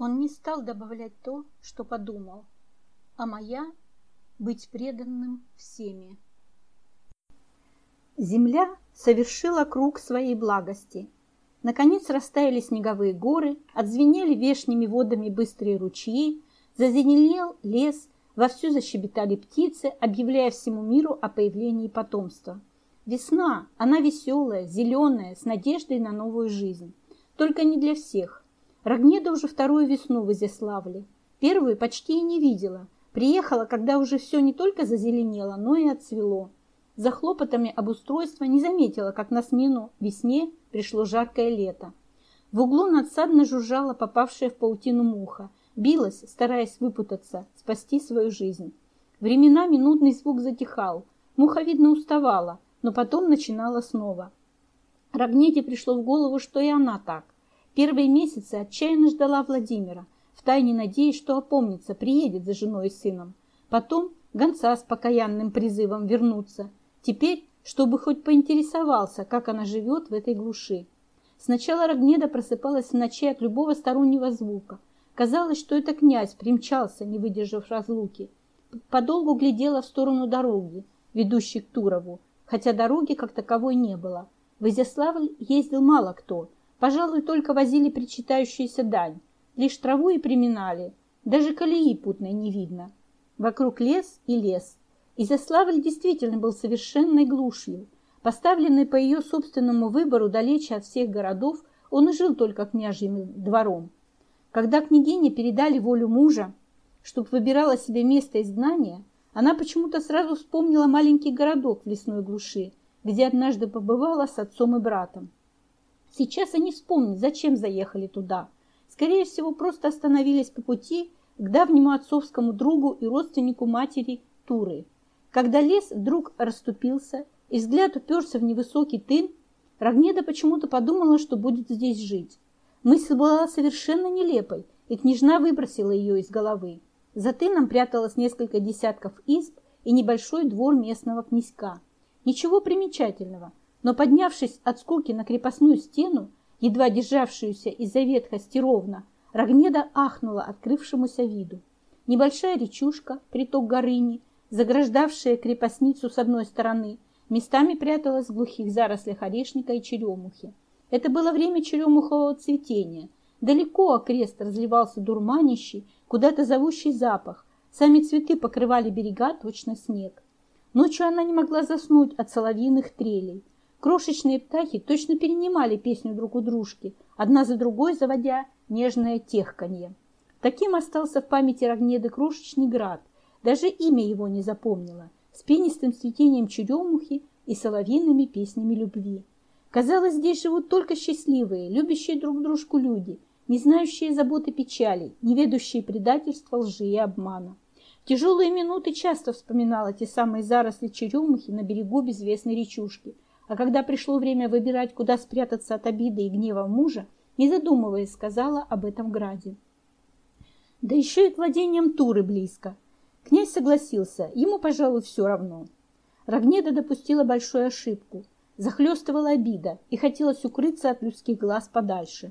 Он не стал добавлять то, что подумал, а моя — быть преданным всеми. Земля совершила круг своей благости. Наконец растаяли снеговые горы, отзвенели вешними водами быстрые ручьи, зазеленел лес, вовсю защебетали птицы, объявляя всему миру о появлении потомства. Весна, она веселая, зеленая, с надеждой на новую жизнь. Только не для всех. Рогнеда уже вторую весну в Изяславле. Первую почти и не видела. Приехала, когда уже все не только зазеленело, но и отцвело. За хлопотами обустройства не заметила, как на смену весне пришло жаркое лето. В углу надсадно жужжала попавшая в паутину муха, билась, стараясь выпутаться, спасти свою жизнь. Временами нудный звук затихал. Муха, видно, уставала, но потом начинала снова. Рогнете пришло в голову, что и она так. Первые месяцы отчаянно ждала Владимира, втайне надеясь, что опомнится, приедет за женой и сыном. Потом гонца с покаянным призывом вернуться. Теперь, чтобы хоть поинтересовался, как она живет в этой глуши. Сначала Рогнеда просыпалась в ночи от любого стороннего звука. Казалось, что это князь примчался, не выдержав разлуки. Подолгу глядела в сторону дороги, ведущей к Турову, хотя дороги как таковой не было. В Изяславль ездил мало кто – Пожалуй, только возили причитающуюся дань. Лишь траву и приминали. Даже колеи путной не видно. Вокруг лес и лес. Изяславль действительно был совершенной глушью. Поставленный по ее собственному выбору далече от всех городов, он и жил только княжьим двором. Когда княгине передали волю мужа, чтобы выбирала себе место изгнания, она почему-то сразу вспомнила маленький городок в лесной глуши, где однажды побывала с отцом и братом. Сейчас они вспомнят, зачем заехали туда. Скорее всего, просто остановились по пути к давнему отцовскому другу и родственнику матери Туры. Когда лес вдруг расступился и взгляд уперся в невысокий тын, Рогнеда почему-то подумала, что будет здесь жить. Мысль была совершенно нелепой, и княжна выбросила ее из головы. За тыном пряталось несколько десятков изб и небольшой двор местного князька. Ничего примечательного, но поднявшись от скуки на крепостную стену, едва державшуюся из-за ветхости ровно, Рогнеда ахнула открывшемуся виду. Небольшая речушка, приток Горыни, заграждавшая крепостницу с одной стороны, местами пряталась в глухих зарослях орешника и черемухи. Это было время черемухового цветения. Далеко окрест разливался дурманящий, куда-то зовущий запах. Сами цветы покрывали берега, точно снег. Ночью она не могла заснуть от соловьиных трелей. Крошечные птахи точно перенимали песню друг у дружки, одна за другой заводя нежное техканье. Таким остался в памяти Рогнеды крошечный град, даже имя его не запомнила, с пенистым цветением черемухи и соловьиными песнями любви. Казалось, здесь живут только счастливые, любящие друг дружку люди, не знающие заботы печали, не ведущие предательства, лжи и обмана. В тяжелые минуты часто вспоминала те самые заросли черемухи на берегу безвестной речушки – а когда пришло время выбирать, куда спрятаться от обиды и гнева мужа, не задумываясь, сказала об этом граде. Да еще и к владениям Туры близко. Князь согласился, ему, пожалуй, все равно. Рогнеда допустила большую ошибку. Захлестывала обида и хотелось укрыться от людских глаз подальше.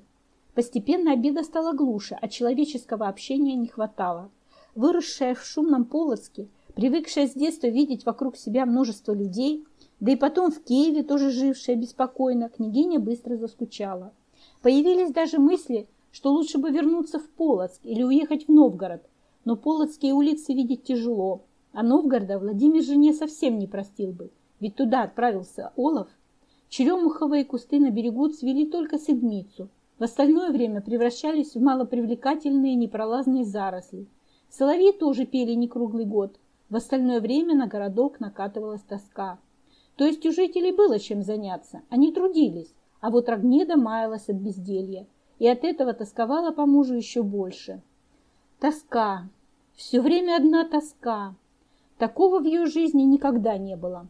Постепенно обида стала глуше, а человеческого общения не хватало. Выросшая в шумном Полоцке, привыкшая с детства видеть вокруг себя множество людей, да и потом в Киеве, тоже жившая беспокойно, княгиня быстро заскучала. Появились даже мысли, что лучше бы вернуться в Полоцк или уехать в Новгород. Но полоцкие улицы видеть тяжело, а Новгорода Владимир жене совсем не простил бы, ведь туда отправился Олаф. Черемуховые кусты на берегу цвели только седмицу, в остальное время превращались в малопривлекательные непролазные заросли. Соловьи тоже пели не круглый год, в остальное время на городок накатывалась тоска. То есть у жителей было чем заняться, они трудились, а вот Рогнеда маялась от безделья и от этого тосковала по мужу еще больше. Тоска, все время одна тоска. Такого в ее жизни никогда не было.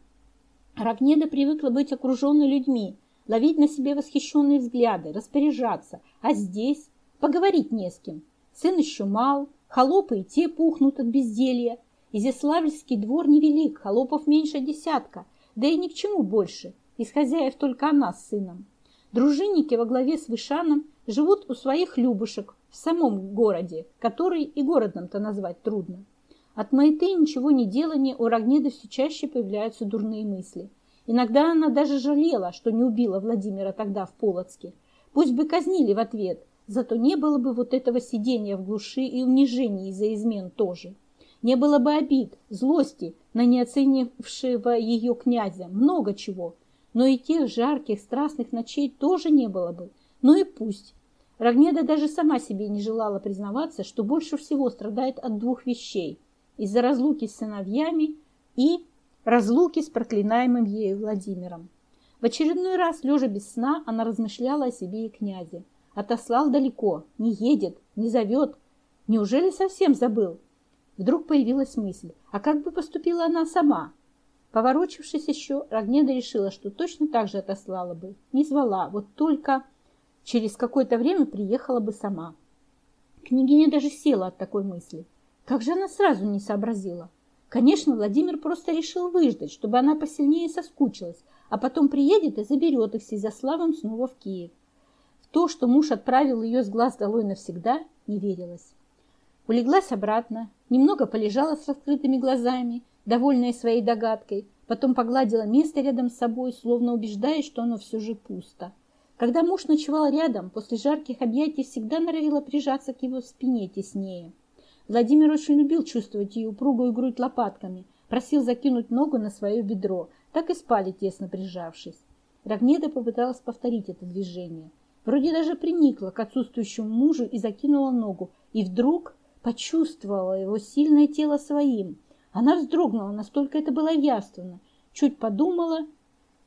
Рогнеда привыкла быть окруженной людьми, ловить на себе восхищенные взгляды, распоряжаться, а здесь поговорить не с кем. Сын еще мал, холопы и те пухнут от безделья. Изяславльский двор невелик, холопов меньше десятка – да и ни к чему больше, из хозяев только она с сыном. Дружинники во главе с Вышаном живут у своих любушек, в самом городе, который и городом-то назвать трудно. От маяты ничего не делания у Рогнеды все чаще появляются дурные мысли. Иногда она даже жалела, что не убила Владимира тогда в Полоцке. Пусть бы казнили в ответ, зато не было бы вот этого сидения в глуши и унижений из-за измен тоже. Не было бы обид, злости на неоценившего ее князя, много чего. Но и тех жарких, страстных ночей тоже не было бы. Ну и пусть. Рогнеда даже сама себе не желала признаваться, что больше всего страдает от двух вещей. Из-за разлуки с сыновьями и разлуки с проклинаемым ею Владимиром. В очередной раз, лежа без сна, она размышляла о себе и князе. Отослал далеко, не едет, не зовет. Неужели совсем забыл? Вдруг появилась мысль, а как бы поступила она сама? Поворочившись еще, Рогнеда решила, что точно так же отослала бы. Не звала, вот только через какое-то время приехала бы сама. Княгиня даже села от такой мысли. Как же она сразу не сообразила? Конечно, Владимир просто решил выждать, чтобы она посильнее соскучилась, а потом приедет и заберет их с Изяславом снова в Киев. В то, что муж отправил ее с глаз долой навсегда, не верилось. Улеглась обратно, немного полежала с раскрытыми глазами, довольная своей догадкой, потом погладила место рядом с собой, словно убеждаясь, что оно все же пусто. Когда муж ночевал рядом, после жарких объятий всегда норовила прижаться к его спине теснее. Владимир очень любил чувствовать ее упругую грудь лопатками, просил закинуть ногу на свое бедро, так и спали тесно прижавшись. Рогнеда попыталась повторить это движение. Вроде даже приникла к отсутствующему мужу и закинула ногу, и вдруг почувствовала его сильное тело своим. Она вздрогнула, настолько это было явственно. Чуть подумала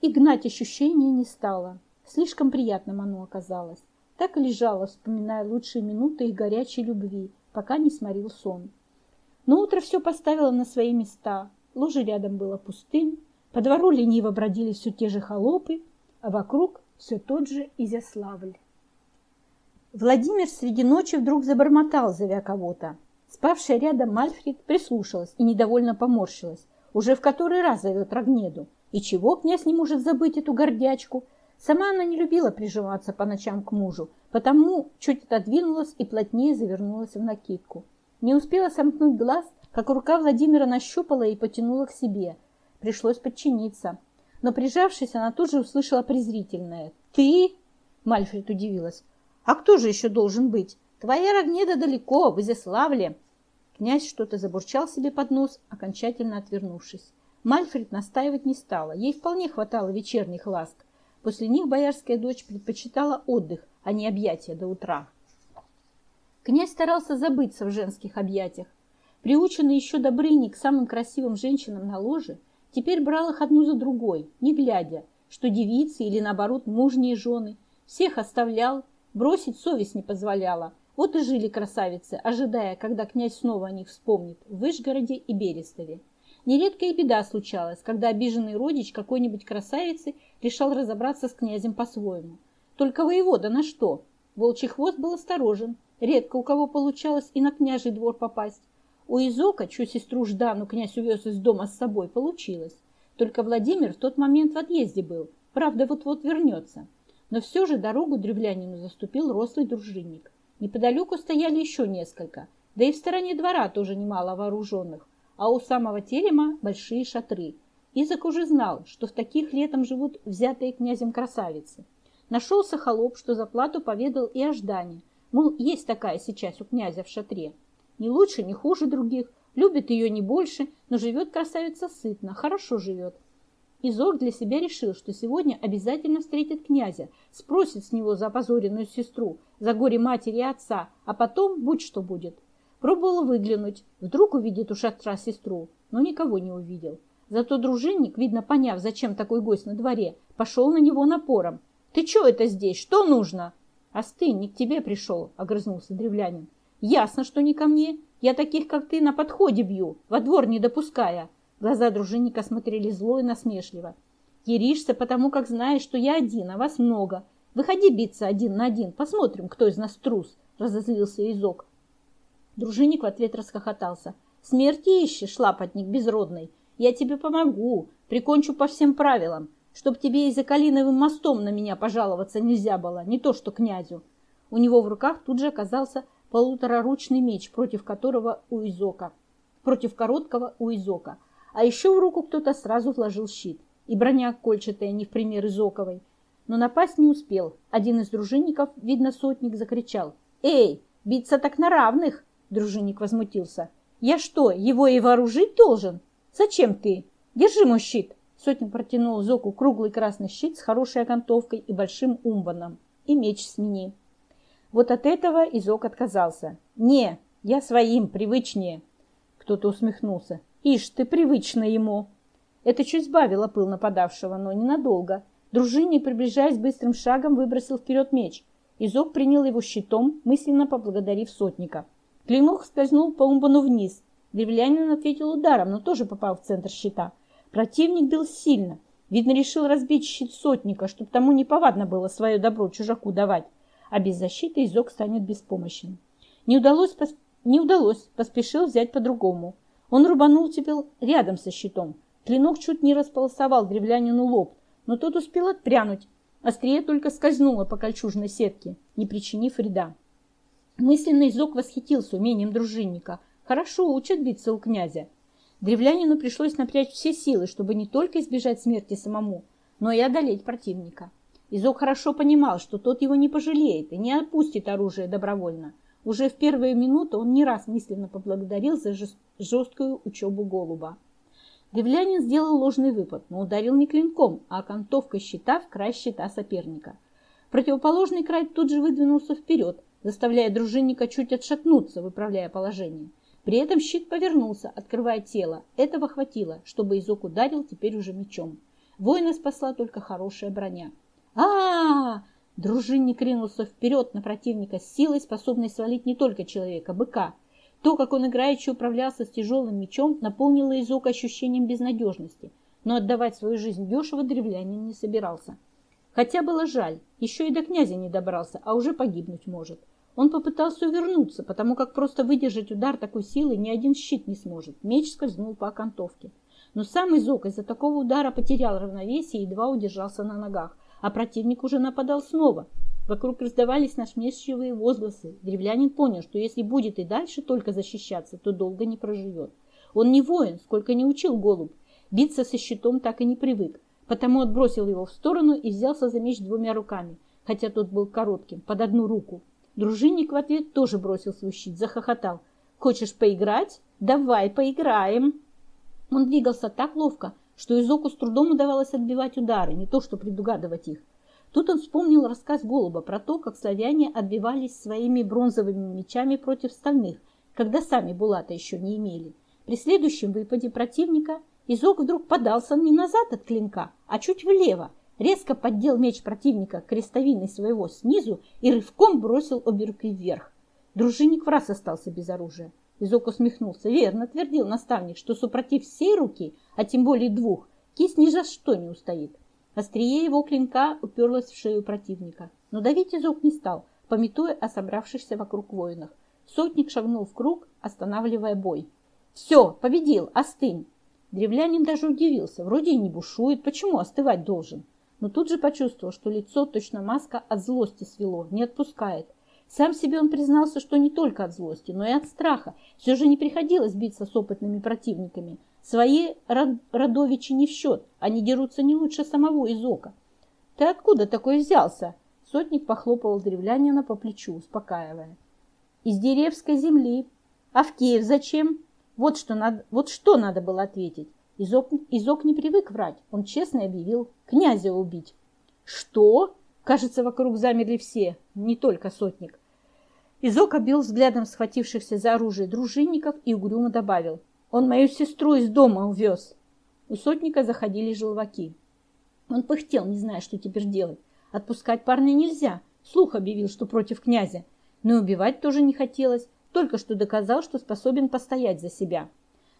и гнать ощущение не стала. Слишком приятным оно оказалось. Так и лежала, вспоминая лучшие минуты их горячей любви, пока не сморил сон. Но утро все поставило на свои места. Ложе рядом было пустым, по двору лениво бродили все те же холопы, а вокруг все тот же Изяславль. Владимир среди ночи вдруг забормотал, зовя кого-то. Спавшая рядом Мальфред прислушалась и недовольно поморщилась. Уже в который раз зовет Рогнеду. И чего князь не может забыть эту гордячку? Сама она не любила прижиматься по ночам к мужу, потому чуть отодвинулась и плотнее завернулась в накидку. Не успела сомкнуть глаз, как рука Владимира нащупала и потянула к себе. Пришлось подчиниться. Но прижавшись, она тут же услышала презрительное «Ты?» Мальфред удивилась. А кто же еще должен быть? Твоя Рогнеда далеко, в Изяславле. Князь что-то забурчал себе под нос, окончательно отвернувшись. Мальфред настаивать не стала. Ей вполне хватало вечерних ласк. После них боярская дочь предпочитала отдых, а не объятия до утра. Князь старался забыться в женских объятиях. Приученный еще Добрыни к самым красивым женщинам на ложе, теперь брал их одну за другой, не глядя, что девицы или, наоборот, мужние жены. Всех оставлял, Бросить совесть не позволяла. Вот и жили красавицы, ожидая, когда князь снова о них вспомнит, в Вышгороде и Берестове. Нередко и беда случалась, когда обиженный родич какой-нибудь красавицы решал разобраться с князем по-своему. Только воевода на что? Волчий хвост был осторожен. Редко у кого получалось и на княжий двор попасть. У Изока, чью сестру Ждану князь увез из дома с собой, получилось. Только Владимир в тот момент в отъезде был. Правда, вот-вот вернется. Но все же дорогу древлянину заступил рослый дружинник. Неподалеку стояли еще несколько, да и в стороне двора тоже немало вооруженных, а у самого терема большие шатры. Изак уже знал, что в таких летом живут взятые князем красавицы. Нашелся холоп, что за плату поведал и о Ждане. Мол, есть такая сейчас у князя в шатре. Не лучше, не хуже других, любит ее не больше, но живет красавица сытно, хорошо живет. Изор для себя решил, что сегодня обязательно встретит князя, спросит с него за опозоренную сестру, за горе матери и отца, а потом будь что будет. Пробовал выглянуть, вдруг увидит у шатра сестру, но никого не увидел. Зато дружинник, видно поняв, зачем такой гость на дворе, пошел на него напором. «Ты что это здесь? Что нужно?» «Остынь, не к тебе пришел», — огрызнулся древлянин. «Ясно, что не ко мне. Я таких, как ты, на подходе бью, во двор не допуская. Глаза дружинника смотрели зло и насмешливо. «Еришься, потому как знаешь, что я один, а вас много. Выходи биться один на один, посмотрим, кто из нас трус», — разозлился Изок. Дружинник в ответ расхохотался. «Смерти ищешь, лапотник безродный? Я тебе помогу, прикончу по всем правилам, чтоб тебе и за Калиновым мостом на меня пожаловаться нельзя было, не то что князю». У него в руках тут же оказался полутораручный меч, против которого у Изока, против короткого у Изока. А еще в руку кто-то сразу вложил щит. И броня кольчатая, не в пример Изоковой. Но напасть не успел. Один из дружинников, видно сотник, закричал. «Эй, биться так на равных!» Дружинник возмутился. «Я что, его и вооружить должен? Зачем ты? Держи мой щит!» Сотник протянул Зоку круглый красный щит с хорошей окантовкой и большим умбаном. И меч смени. Вот от этого Изок отказался. «Не, я своим, привычнее!» Кто-то усмехнулся. «Ишь, ты привычно ему!» Это чуть сбавило пыл нападавшего, но ненадолго. Дружинник, приближаясь быстрым шагом, выбросил вперед меч. Изок принял его щитом, мысленно поблагодарив сотника. Клинок скользнул по умбану вниз. Древлянин ответил ударом, но тоже попал в центр щита. Противник бил сильно. Видно, решил разбить щит сотника, чтобы тому неповадно было свое добро чужаку давать. А без защиты Изок станет беспомощным. Не удалось, пос... не удалось, поспешил взять по-другому. Он рубанул теперь рядом со щитом. Клинок чуть не располосовал древлянину лоб, но тот успел отпрянуть. Острие только скользнуло по кольчужной сетке, не причинив вреда. Мысленный Изок восхитился умением дружинника. Хорошо учат биться у князя. Древлянину пришлось напрячь все силы, чтобы не только избежать смерти самому, но и одолеть противника. Изок хорошо понимал, что тот его не пожалеет и не отпустит оружие добровольно. Уже в первые минуты он не раз мысленно поблагодарил за жесткую учебу голуба. Древлянин сделал ложный выпад, но ударил не клинком, а окантовкой щита в край щита соперника. Противоположный край тут же выдвинулся вперед, заставляя дружинника чуть отшатнуться, выправляя положение. При этом щит повернулся, открывая тело. Этого хватило, чтобы Изок ударил теперь уже мечом. Воина спасла только хорошая броня. а а, -а! Дружинник ринулся вперед на противника с силой, способной свалить не только человека, быка. То, как он играючи управлялся с тяжелым мечом, наполнило Изока ощущением безнадежности. Но отдавать свою жизнь дешево древлянин не собирался. Хотя было жаль, еще и до князя не добрался, а уже погибнуть может. Он попытался увернуться, потому как просто выдержать удар такой силы ни один щит не сможет. Меч скользнул по окантовке. Но сам Изок из-за такого удара потерял равновесие и едва удержался на ногах. А противник уже нападал снова. Вокруг раздавались насмешливые возгласы. Древлянин понял, что если будет и дальше только защищаться, то долго не проживет. Он не воин, сколько не учил голубь. Биться со щитом так и не привык. Потому отбросил его в сторону и взялся за меч двумя руками, хотя тот был коротким, под одну руку. Дружинник в ответ тоже бросил свой щит, захохотал. «Хочешь поиграть? Давай поиграем!» Он двигался так ловко, что Изоку с трудом удавалось отбивать удары, не то что предугадывать их. Тут он вспомнил рассказ Голуба про то, как славяне отбивались своими бронзовыми мечами против стальных, когда сами булата еще не имели. При следующем выпаде противника Изок вдруг подался не назад от клинка, а чуть влево, резко поддел меч противника крестовиной своего снизу и рывком бросил обе руки вверх. Дружинник в раз остался без оружия. Изок усмехнулся. Верно, твердил наставник, что супротив всей руки, а тем более двух, кисть ни за что не устоит. Острие его клинка уперлось в шею противника. Но давить Изок не стал, пометуя о собравшихся вокруг воинах. Сотник шагнул в круг, останавливая бой. «Все, победил, остынь!» Древлянин даже удивился. Вроде и не бушует, почему остывать должен? но тут же почувствовал, что лицо точно маска от злости свело, не отпускает. Сам себе он признался, что не только от злости, но и от страха. Все же не приходилось биться с опытными противниками. Свои родовичи не в счет, они дерутся не лучше самого Изока. «Ты откуда такой взялся?» Сотник похлопывал древлянина по плечу, успокаивая. «Из деревской земли. А в Киев зачем?» Вот что надо, вот что надо было ответить. Изок, Изок не привык врать. Он честно объявил князя убить. Что? Кажется, вокруг замерли все, не только сотник. Изок обил взглядом схватившихся за оружие дружинников и угрюмо добавил. Он мою сестру из дома увез. У сотника заходили желваки. Он пыхтел, не зная, что теперь делать. Отпускать парня нельзя. Слух объявил, что против князя. Но убивать тоже не хотелось. Только что доказал, что способен постоять за себя.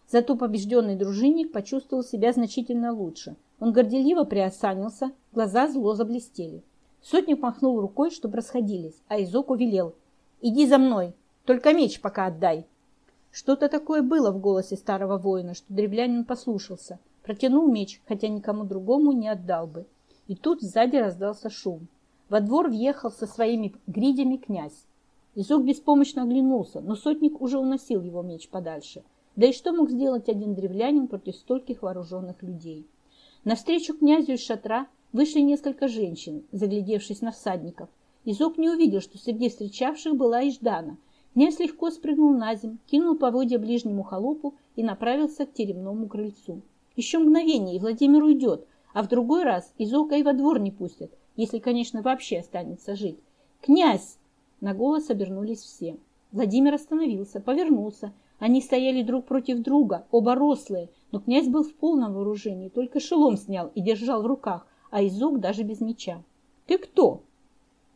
Зато побежденный дружинник почувствовал себя значительно лучше. Он горделиво приосанился, глаза зло заблестели. Сотник махнул рукой, чтобы расходились, а Изоку велел. «Иди за мной, только меч пока отдай». Что-то такое было в голосе старого воина, что древлянин послушался. Протянул меч, хотя никому другому не отдал бы. И тут сзади раздался шум. Во двор въехал со своими гридями князь. Изок беспомощно оглянулся, но сотник уже уносил его меч подальше. Да и что мог сделать один древлянин против стольких вооруженных людей? Навстречу князю из шатра вышли несколько женщин, заглядевшись на всадников. Изок не увидел, что среди встречавших была и Ждана. Князь легко спрыгнул на землю, кинул поводья ближнему холопу и направился к теремному крыльцу. Еще мгновение, и Владимир уйдет, а в другой раз Изока и во двор не пустят, если, конечно, вообще останется жить. «Князь!» На голос обернулись все. Владимир остановился, повернулся. Они стояли друг против друга, оба рослые, но князь был в полном вооружении, только шелом снял и держал в руках, а Изок даже без меча. «Ты кто?»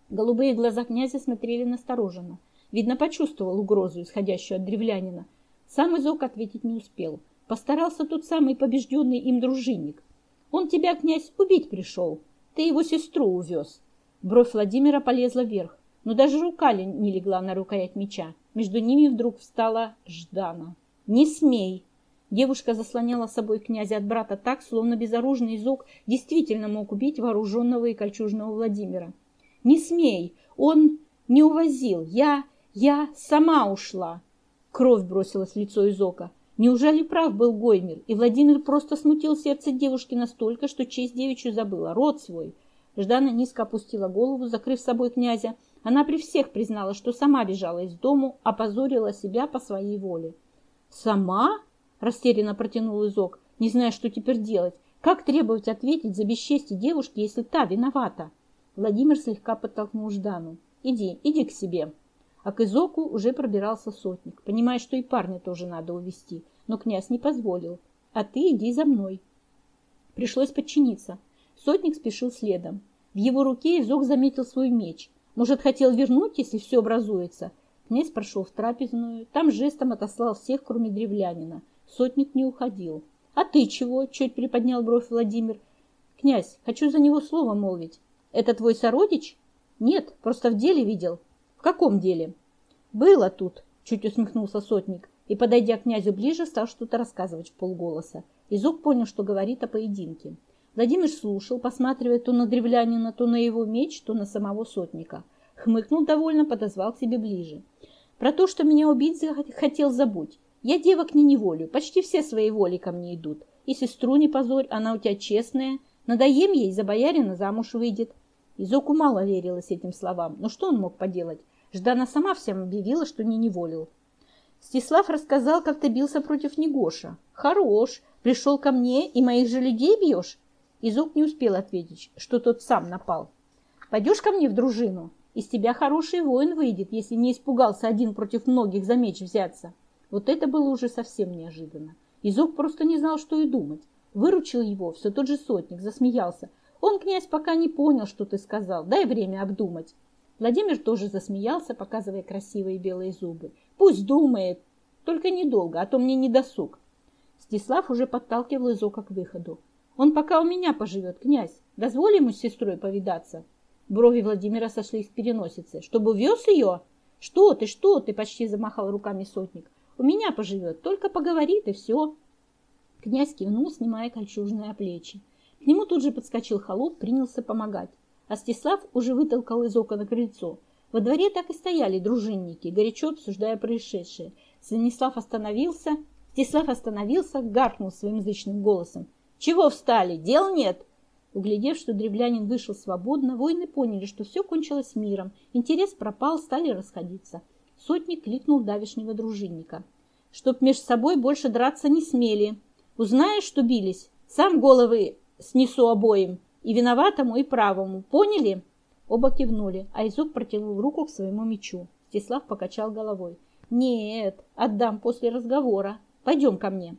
Голубые глаза князя смотрели настороженно. Видно, почувствовал угрозу, исходящую от древлянина. Сам Изок ответить не успел. Постарался тот самый побежденный им дружинник. Он тебя, князь, убить пришел. Ты его сестру увез. Бровь Владимира полезла вверх, но даже рука не легла на рукоять меча. Между ними вдруг встала Ждана. «Не смей!» Девушка заслоняла собой князя от брата так, словно безоружный изок действительно мог убить вооруженного и кольчужного Владимира. «Не смей! Он не увозил! Я... я сама ушла!» Кровь бросилась в лицо Изока. Неужели прав был Гоймер, и Владимир просто смутил сердце девушки настолько, что честь девичью забыла, род свой? Ждана низко опустила голову, закрыв собой князя. Она при всех признала, что сама бежала из дому, опозорила себя по своей воле. «Сама?» – растерянно протянул Изок, не зная, что теперь делать. Как требовать ответить за бесчестие девушки, если та виновата? Владимир слегка подтолкнул Ждану. «Иди, иди к себе». А к Изоку уже пробирался сотник, понимая, что и парня тоже надо увести. Но князь не позволил. А ты иди за мной. Пришлось подчиниться. Сотник спешил следом. В его руке Изок заметил свой меч. Может, хотел вернуть, если все образуется? Князь прошел в трапезную. Там жестом отослал всех, кроме древлянина. Сотник не уходил. «А ты чего?» – чуть приподнял бровь Владимир. «Князь, хочу за него слово молвить. Это твой сородич?» «Нет, просто в деле видел. В каком деле? Было тут, чуть усмехнулся сотник и, подойдя к князю ближе, стал что-то рассказывать в полголоса. Изук понял, что говорит о поединке. Владимир слушал, посматривая то на древлянина, то на его меч, то на самого сотника. Хмыкнул довольно, подозвал к себе ближе. Про то, что меня убить хотел, забудь. Я девок не неволю, почти все своей воли ко мне идут. И сестру не позорь, она у тебя честная. Надоем ей, за боярина замуж выйдет. Изоку мало верилось этим словам, но что он мог поделать? Ждана сама всем объявила, что не неволил. Стислав рассказал, как ты бился против Негоша. Хорош, пришел ко мне и моих же людей бьешь? Изок не успел ответить, что тот сам напал. Пойдешь ко мне в дружину? Из тебя хороший воин выйдет, если не испугался один против многих за меч взяться. Вот это было уже совсем неожиданно. Изок просто не знал, что и думать. Выручил его все тот же сотник, засмеялся. Он, князь, пока не понял, что ты сказал. Дай время обдумать. Владимир тоже засмеялся, показывая красивые белые зубы. Пусть думает, только недолго, а то мне не досуг. Стислав уже подталкивал Изока к выходу. Он пока у меня поживет, князь. Дозволь ему с сестрой повидаться. Брови Владимира сошлись в переносице. Чтобы увез ее? Что ты, что ты, почти замахал руками сотник. У меня поживет, только поговорит и все. Князь кивнул, снимая кольчужные плечи. К нему тут же подскочил холоп, принялся помогать. Астислав уже вытолкал из окна крыльцо. Во дворе так и стояли дружинники, горячо обсуждая происшедшее. Станислав остановился, Стислав остановился, гаркнул своим зычным голосом. «Чего встали? Дел нет!» Углядев, что древлянин вышел свободно, воины поняли, что все кончилось миром. Интерес пропал, стали расходиться. Сотник кликнул давишнего дружинника. «Чтоб между собой больше драться не смели. Узнаешь, что бились, сам головы снесу обоим, и виноватому, и правому. Поняли?» Оба кивнули, а Изук протянул руку к своему мечу. Стеслав покачал головой. «Нет, отдам после разговора. Пойдем ко мне».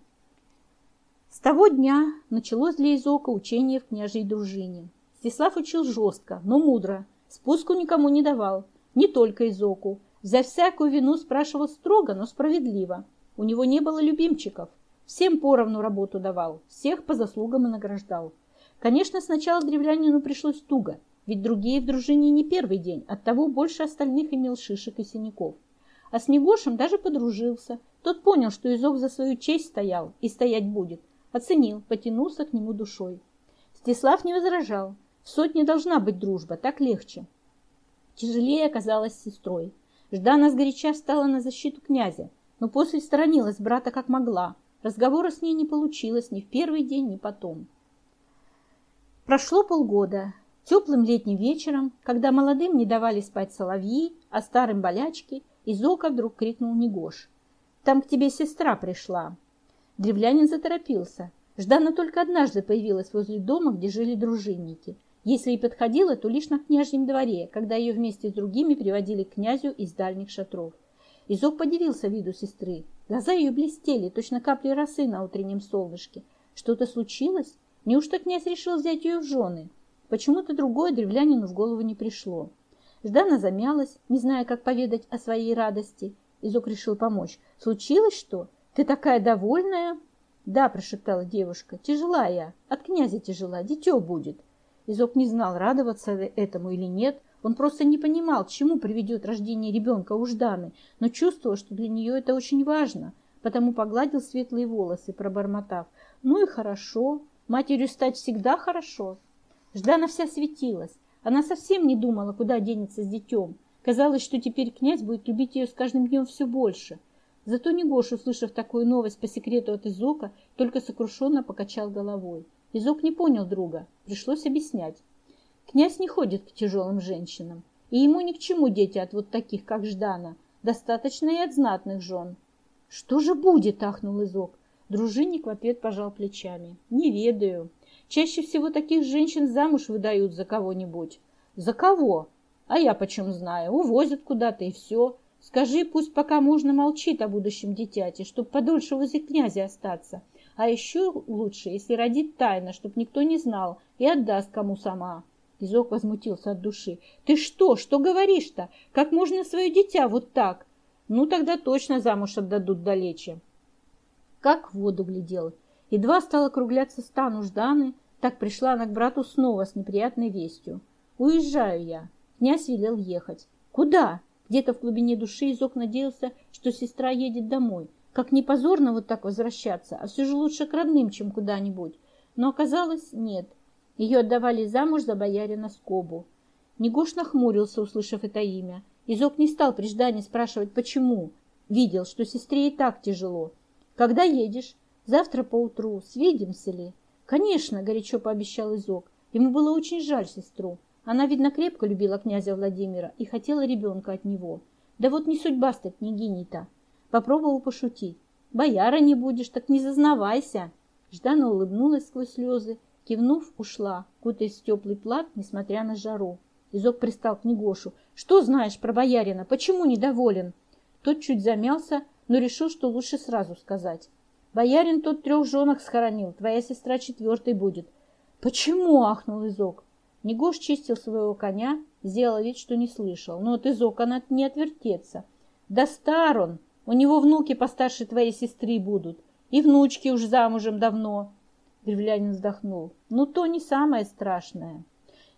С того дня началось для Изока учение в княжей дружине. Стеслав учил жестко, но мудро. Спуску никому не давал, не только Изоку. За всякую вину спрашивал строго, но справедливо. У него не было любимчиков. Всем поровну работу давал, всех по заслугам и награждал. Конечно, сначала древлянину пришлось туго, ведь другие в дружине не первый день, оттого больше остальных имел шишек и синяков. А с Негошем даже подружился. Тот понял, что Изок за свою честь стоял и стоять будет. Оценил, потянулся к нему душой. Стеслав не возражал. В сотне должна быть дружба, так легче. Тяжелее оказалась сестрой. Ждана сгоряча встала на защиту князя, но после сторонилась брата как могла. Разговора с ней не получилось ни в первый день, ни потом. Прошло полгода. Теплым летним вечером, когда молодым не давали спать соловьи, а старым болячки, из ока вдруг крикнул Негош. «Там к тебе сестра пришла!» Древлянин заторопился. Ждана только однажды появилась возле дома, где жили дружинники. Если и подходила, то лишь на княжьем дворе, когда ее вместе с другими приводили к князю из дальних шатров. Изок подивился виду сестры. Глаза ее блестели, точно капли росы на утреннем солнышке. Что-то случилось? Неужто князь решил взять ее в жены? Почему-то другое древлянину в голову не пришло. Ждана замялась, не зная, как поведать о своей радости. Изок решил помочь. «Случилось что? Ты такая довольная?» «Да», – прошептала девушка, – «тяжела я, от князя тяжела, дитё будет». Изок не знал, радоваться этому или нет, он просто не понимал, к чему приведет рождение ребенка у Жданы, но чувствовал, что для нее это очень важно, потому погладил светлые волосы, пробормотав. «Ну и хорошо, матерью стать всегда хорошо». Ждана вся светилась, она совсем не думала, куда денется с детем. Казалось, что теперь князь будет любить ее с каждым днем все больше – Зато Негош, услышав такую новость по секрету от Изока, только сокрушенно покачал головой. Изок не понял друга, пришлось объяснять. Князь не ходит к тяжелым женщинам, и ему ни к чему дети от вот таких, как Ждана, достаточно и от знатных жен. «Что же будет?» – ахнул Изок. Дружинник в ответ пожал плечами. «Не ведаю. Чаще всего таких женщин замуж выдают за кого-нибудь». «За кого?» «А я почем знаю. Увозят куда-то и все. Скажи, пусть пока можно молчит о будущем дитяте, чтоб подольше возле князя остаться. А еще лучше, если родит тайно, чтоб никто не знал, и отдаст кому сама. Изок возмутился от души. Ты что, что говоришь-то? Как можно свое дитя вот так? Ну, тогда точно замуж отдадут далече. Как в воду глядел. Едва стала округляться стану Жданы, так пришла она к брату снова с неприятной вестью. Уезжаю я. Князь велел ехать. Куда? Где-то в глубине души Изок надеялся, что сестра едет домой. Как не позорно вот так возвращаться, а все же лучше к родным, чем куда-нибудь. Но оказалось, нет. Ее отдавали замуж за боярина Скобу. Негош нахмурился, услышав это имя. Изок не стал при ждании спрашивать, почему. Видел, что сестре и так тяжело. «Когда едешь?» «Завтра поутру. Свидимся ли?» «Конечно», — горячо пообещал Изок. Ему было очень жаль сестру. Она, видно, крепко любила князя Владимира и хотела ребенка от него. Да вот не судьба стать княгиней-то. Попробовал пошутить. Бояра не будешь, так не зазнавайся. Ждана улыбнулась сквозь слезы, кивнув, ушла, кутаясь в теплый плат, несмотря на жару. Изок пристал к Негошу. «Что знаешь про боярина? Почему недоволен?» Тот чуть замялся, но решил, что лучше сразу сказать. «Боярин тот трех женах схоронил, твоя сестра четвертой будет». «Почему?» – ахнул Изок. Негош чистил своего коня, сделал вид, что не слышал, но от из окон не отвертеться. Да стар он, у него внуки постарше твоей сестры будут, и внучки уж замужем давно. Древлянин вздохнул. Ну, то не самое страшное.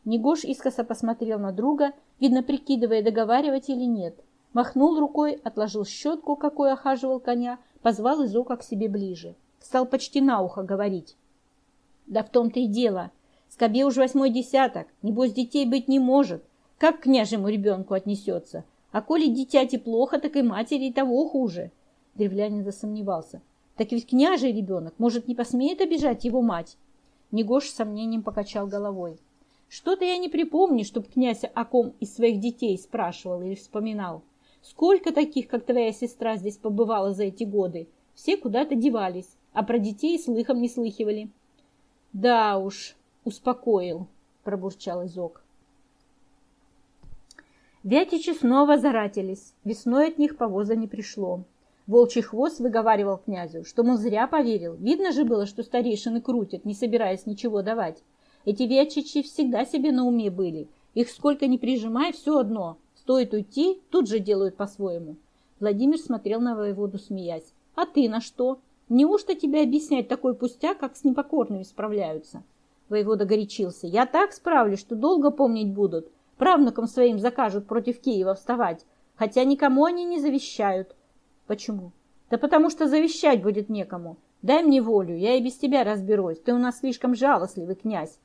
Негош искоса посмотрел на друга, видно, прикидывая, договаривать или нет. Махнул рукой, отложил щетку, какой охаживал коня, позвал Изока к себе ближе. Стал почти на ухо говорить. Да в том-то и дело, Скобе уж восьмой десяток, небось детей быть не может. Как к княжему ребенку отнесется? А коли дитяти плохо, так и матери и того хуже. Древлянин засомневался. Так ведь княжий ребенок, может, не посмеет обижать его мать? Негош с сомнением покачал головой. Что-то я не припомню, чтоб князь о ком из своих детей спрашивал или вспоминал. Сколько таких, как твоя сестра, здесь побывало за эти годы? Все куда-то девались, а про детей слыхом не слыхивали. Да уж, успокоил, пробурчал Изок. Вятичи снова заратились. Весной от них повоза не пришло. Волчий хвост выговаривал князю, что, мол, зря поверил. Видно же было, что старейшины крутят, не собираясь ничего давать. Эти вятичи всегда себе на уме были. Их сколько ни прижимай, все одно. Стоит уйти, тут же делают по-своему. Владимир смотрел на воеводу, смеясь. «А ты на что? Неужто тебе объяснять такой пустяк, как с непокорными справляются?» Воевода горячился. «Я так справлюсь, что долго помнить будут. Правнукам своим закажут против Киева вставать, хотя никому они не завещают». «Почему?» «Да потому что завещать будет некому. Дай мне волю, я и без тебя разберусь. Ты у нас слишком жалостливый князь».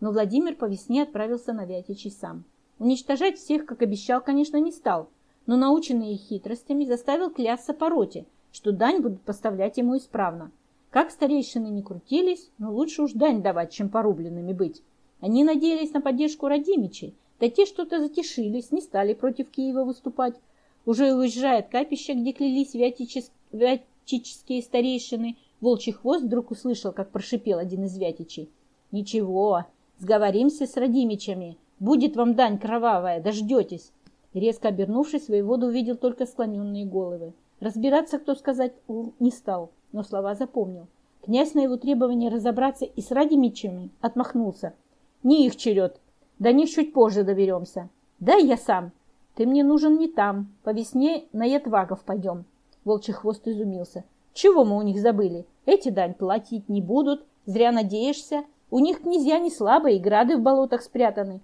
но Владимир по весне отправился на Вятичи сам. Уничтожать всех, как обещал, конечно, не стал, но наученный их хитростями заставил клясться по роте, что дань будут поставлять ему исправно. Как старейшины не крутились, но лучше уж дань давать, чем порубленными быть. Они надеялись на поддержку Радимичей, да те что-то затишились, не стали против Киева выступать. Уже уезжая от капища, где клялись вятичес... вятические старейшины, волчий хвост вдруг услышал, как прошипел один из вятичей. «Ничего, сговоримся с Радимичами. Будет вам дань кровавая, дождетесь». Резко обернувшись, воевода увидел только склоненные головы. Разбираться, кто сказать, не стал но слова запомнил. Князь на его требование разобраться и с Радимичами отмахнулся. Не их черед. До них чуть позже доберемся. Да я сам. Ты мне нужен не там. По весне на Ятвагов пойдем. Волчий хвост изумился. Чего мы у них забыли? Эти дань платить не будут. Зря надеешься. У них князья не слабые, и грады в болотах спрятаны.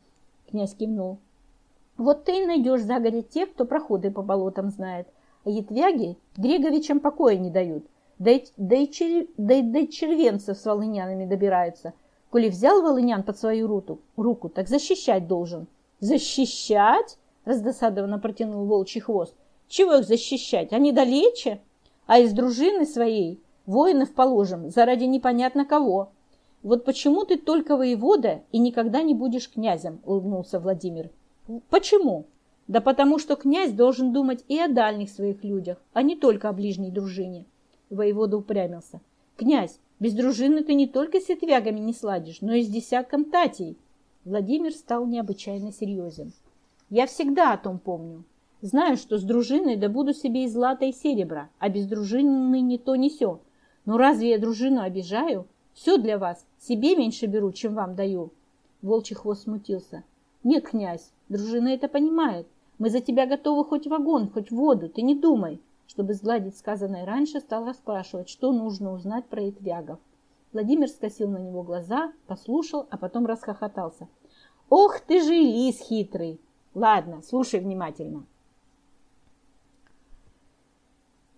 Князь кивнул. Вот ты и найдешь загоре тех, кто проходы по болотам знает. А ятвяги Греговичам покоя не дают. Да и, да и, да и до червенцев с волынянами добираются. Коли взял волынян под свою руку, руку, так защищать должен. Защищать? Раздосадованно протянул волчий хвост. Чего их защищать? Они далече? А из дружины своей воинов положим заради непонятно кого. Вот почему ты только воевода и никогда не будешь князем, улыбнулся Владимир. Почему? Да потому что князь должен думать и о дальних своих людях, а не только о ближней дружине. Воевода упрямился. «Князь, без дружины ты не только с ветвягами не сладишь, но и с десятком татей». Владимир стал необычайно серьезен. «Я всегда о том помню. Знаю, что с дружиной добуду себе и злато, и серебра, а без дружины не то, не сё. Но разве я дружину обижаю? Все для вас. Себе меньше беру, чем вам даю». Волчий хвост смутился. «Нет, князь, дружина это понимает. Мы за тебя готовы хоть в огонь, хоть воду, ты не думай. Чтобы сгладить сказанное раньше, стал расспрашивать, что нужно узнать про итвягов. Владимир скосил на него глаза, послушал, а потом расхохотался. «Ох ты же лис хитрый! Ладно, слушай внимательно».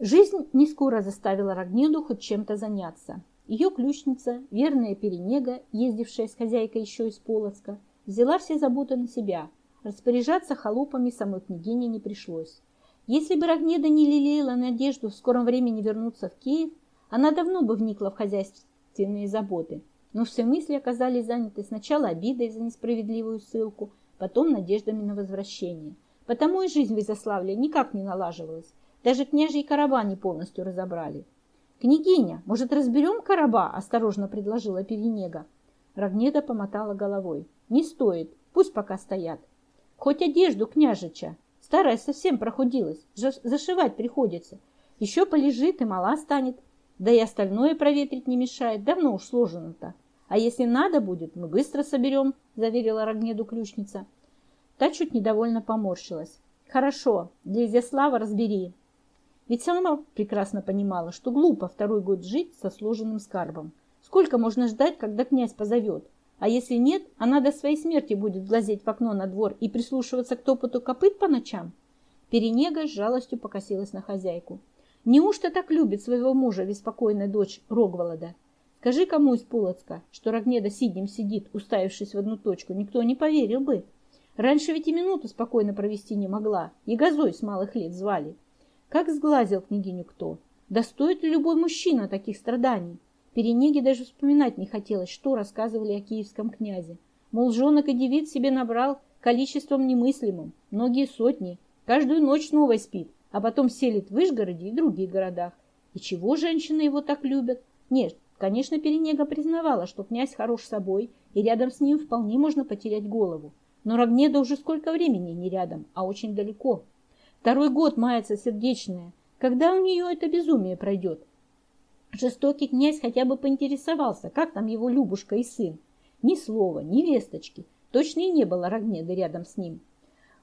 Жизнь не скоро заставила Рогнеду хоть чем-то заняться. Ее ключница, верная Перенега, ездившая с хозяйкой еще из Полоцка, взяла все заботы на себя. Распоряжаться холопами самой княгине не пришлось. Если бы Рогнеда не лелеяла надежду в скором времени вернуться в Киев, она давно бы вникла в хозяйственные заботы. Но все мысли оказались заняты сначала обидой за несправедливую ссылку, потом надеждами на возвращение. Потому и жизнь в Изяславле никак не налаживалась. Даже княжий короба не полностью разобрали. «Княгиня, может, разберем короба?» – осторожно предложила Перенега. Рогнеда помотала головой. «Не стоит, пусть пока стоят. Хоть одежду княжича, Старая совсем прохудилась, зашивать приходится. Еще полежит и мала станет. Да и остальное проветрить не мешает, давно уж сложено-то. А если надо будет, мы быстро соберем, заверила Рогнеду ключница. Та чуть недовольно поморщилась. Хорошо, для Изяслава разбери. Ведь сама прекрасно понимала, что глупо второй год жить со сложенным скарбом. Сколько можно ждать, когда князь позовет? А если нет, она до своей смерти будет глазеть в окно на двор и прислушиваться к топоту копыт по ночам? Перенега с жалостью покосилась на хозяйку. Неужто так любит своего мужа беспокойная дочь Рогволода? Скажи кому из Полоцка, что Рогнеда сиднем сидит, уставившись в одну точку, никто не поверил бы. Раньше ведь и минуту спокойно провести не могла, и газой с малых лет звали. Как сглазил княгиню кто? Да ли любой мужчина таких страданий? Перенеге даже вспоминать не хотелось, что рассказывали о киевском князе. Мол, женок и девиц себе набрал количеством немыслимым, многие сотни, каждую ночь новой спит, а потом селит в Вышгороде и других городах. И чего женщины его так любят? Нет, конечно, Перенега признавала, что князь хорош собой, и рядом с ним вполне можно потерять голову. Но Рогнеда уже сколько времени не рядом, а очень далеко. Второй год мается сердечная. Когда у нее это безумие пройдет? Жестокий князь хотя бы поинтересовался, как там его Любушка и сын. Ни слова, ни весточки. Точно и не было Рогнеды рядом с ним.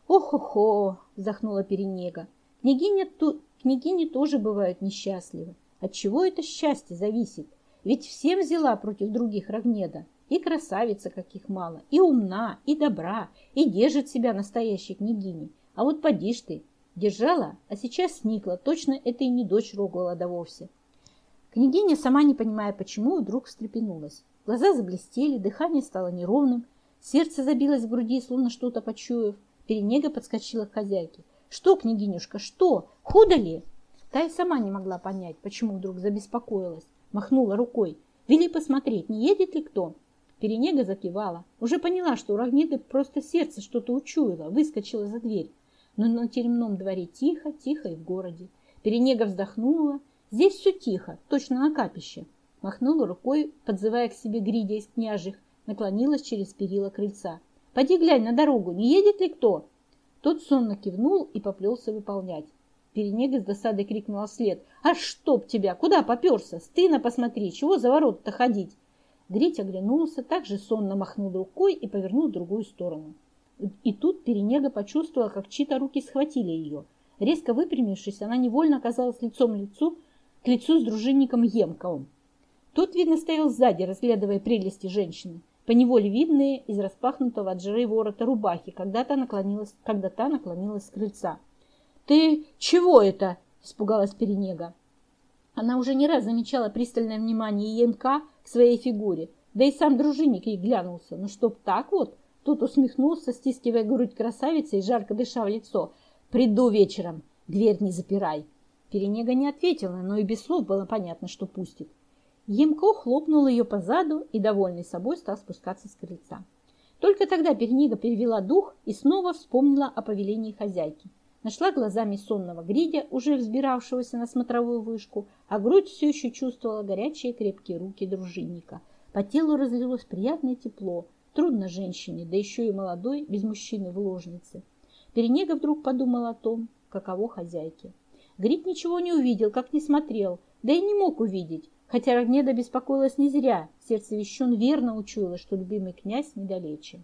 «Ох-охо!» – вздохнула Перенега. Княгиня ту... «Княгини тоже бывают несчастливы. От чего это счастье зависит? Ведь всем взяла против других Рогнеда. И красавица, каких мало, и умна, и добра, и держит себя настоящей княгиней. А вот подишь ты, держала, а сейчас сникла, точно это и не дочь Рогволода вовсе. Княгиня, сама не понимая почему, вдруг встрепенулась. Глаза заблестели, дыхание стало неровным, сердце забилось в груди, словно что-то почуяв. Перенега подскочила к хозяйке. «Что, княгинюшка, что? Худо ли?» Та и сама не могла понять, почему вдруг забеспокоилась. Махнула рукой. «Вели посмотреть, не едет ли кто?» Перенега закивала. Уже поняла, что у Рогнеды просто сердце что-то учуяло, выскочила за дверь. Но на теремном дворе тихо, тихо и в городе. Перенега вздохнула. Здесь все тихо, точно на капище. Махнула рукой, подзывая к себе гридя из княжих, наклонилась через перила крыльца. «Поди глянь на дорогу, не едет ли кто?» Тот сонно кивнул и поплелся выполнять. Перенега с досадой крикнула вслед. «А чтоб тебя! Куда поперся? Стыно посмотри! Чего за ворот-то ходить?» Грить оглянулся, также сонно махнул рукой и повернул в другую сторону. И тут Перенега почувствовала, как чьи-то руки схватили ее. Резко выпрямившись, она невольно оказалась лицом лицу к лицу с дружинником Емковым. Тот, видно, стоял сзади, разглядывая прелести женщины, поневоле видные из распахнутого от жары ворота рубахи, когда та наклонилась, когда та наклонилась с крыльца. «Ты чего это?» – испугалась Перенега. Она уже не раз замечала пристальное внимание Емка к своей фигуре, да и сам дружинник ей глянулся. Ну чтоб так вот, тут усмехнулся, стискивая грудь красавицы и жарко дыша в лицо. «Приду вечером, дверь не запирай». Перенега не ответила, но и без слов было понятно, что пустит. Емко хлопнул ее по заду и, довольный собой, стал спускаться с крыльца. Только тогда Перенега перевела дух и снова вспомнила о повелении хозяйки. Нашла глазами сонного гридя, уже взбиравшегося на смотровую вышку, а грудь все еще чувствовала горячие крепкие руки дружинника. По телу разлилось приятное тепло. Трудно женщине, да еще и молодой, без мужчины в ложнице. Перенега вдруг подумала о том, каково хозяйке. Грит ничего не увидел, как не смотрел, да и не мог увидеть, хотя Рогнеда беспокоилась не зря, сердце вещун верно учуяло, что любимый князь недалече.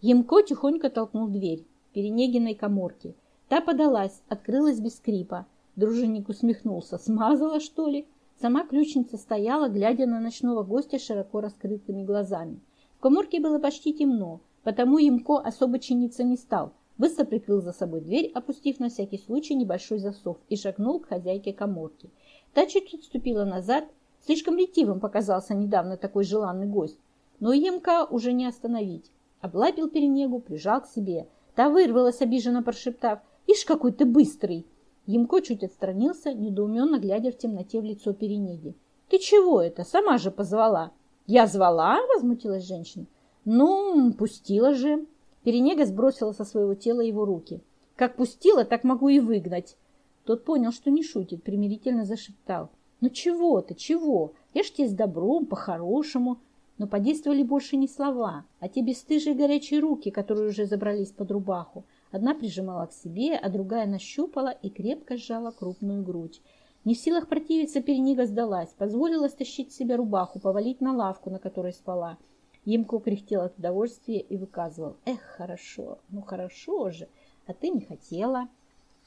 Емко тихонько толкнул дверь Перенегиной коморки. Та подалась, открылась без скрипа. Дружинник усмехнулся. Смазала, что ли? Сама ключница стояла, глядя на ночного гостя широко раскрытыми глазами. В коморке было почти темно, потому Емко особо чиниться не стал – Быстро прикрыл за собой дверь, опустив на всякий случай небольшой засов, и шагнул к хозяйке коморки. Та чуть отступила назад. Слишком ретивым показался недавно такой желанный гость. Но Емка уже не остановить. Облапил перенегу, прижал к себе. Та вырвалась, обиженно прошептав. «Ишь, какой ты быстрый!» Емко чуть отстранился, недоуменно глядя в темноте в лицо перенеги. «Ты чего это? Сама же позвала!» «Я звала?» — возмутилась женщина. «Ну, пустила же!» Перенега сбросила со своего тела его руки. «Как пустила, так могу и выгнать!» Тот понял, что не шутит, примирительно зашептал. «Ну чего ты, чего? Я ж тебе с добром, по-хорошему!» Но подействовали больше не слова, а те бесстыжие горячие руки, которые уже забрались под рубаху. Одна прижимала к себе, а другая нащупала и крепко сжала крупную грудь. Не в силах противиться, Перенига сдалась, позволила стащить себе рубаху, повалить на лавку, на которой спала. Емко кряхтел от удовольствия и выказывал. Эх, хорошо, ну хорошо же, а ты не хотела.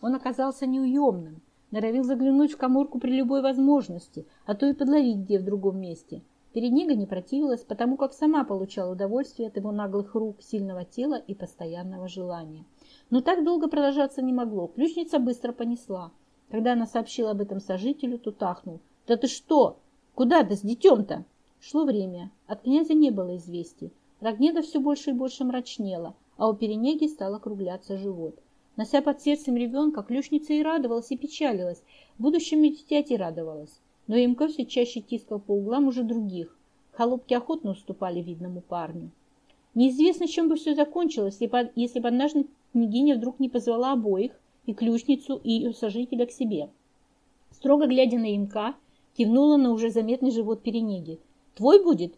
Он оказался неуемным, норовил заглянуть в коморку при любой возможности, а то и подловить где в другом месте. Перенега не противилась, потому как сама получала удовольствие от его наглых рук, сильного тела и постоянного желания. Но так долго продолжаться не могло. Ключница быстро понесла. Когда она сообщила об этом сожителю, то тахнул. «Да ты что? Куда ты с детем-то?» Шло время. От князя не было известий. Рогнеда все больше и больше мрачнела, а у Перенеги стал округляться живот. Нося под сердцем ребенка, ключница и радовалась, и печалилась. В будущем дитяти радовалась. Но Имко все чаще тискал по углам уже других. Холопки охотно уступали видному парню. Неизвестно, чем бы все закончилось, если бы однажды княгиня вдруг не позвала обоих, и ключницу, и ее сожителя к себе. Строго глядя на Имка, кивнула на уже заметный живот Перенеги. Твой будет?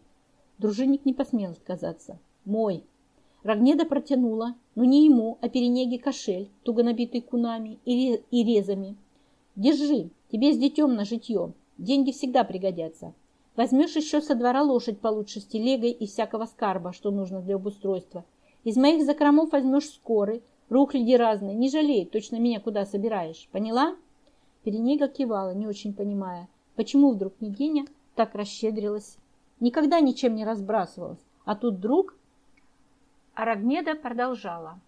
Дружинник не посмел отказаться. Мой. Рогнеда протянула, но не ему, а перенеге кошель, туго набитый кунами и резами. Держи, тебе с детем на житье. Деньги всегда пригодятся. Возьмешь еще со двора лошадь получше с телегой и всякого скарба, что нужно для обустройства. Из моих закромов возьмешь скоры, рухляди разные, не жалей, точно меня куда собираешь. Поняла? Перенега кивала, не очень понимая, почему вдруг княгиня так расщедрилась никогда ничем не разбрасывалась. А тут вдруг Арагнеда продолжала.